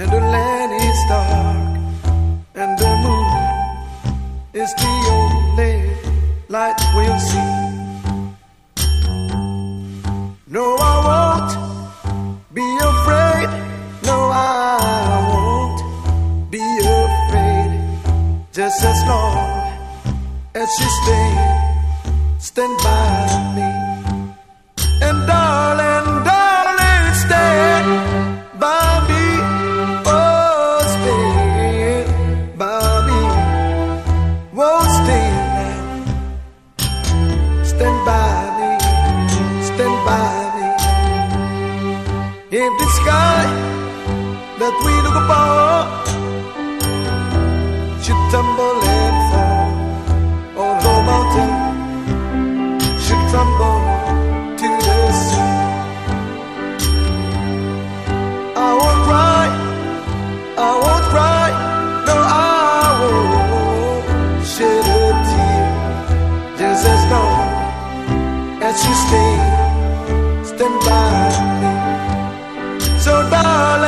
and the land is dark and the moon is the only light we'll see. No i won't be afraid. No i won't be afraid. Just as long as you stay stand by me. By. In the sky that we look upon should tumble and fall, or the mountain should crumble to the sea. I won't cry, I won't cry, no, I won't shed a tear, just as long as you stay about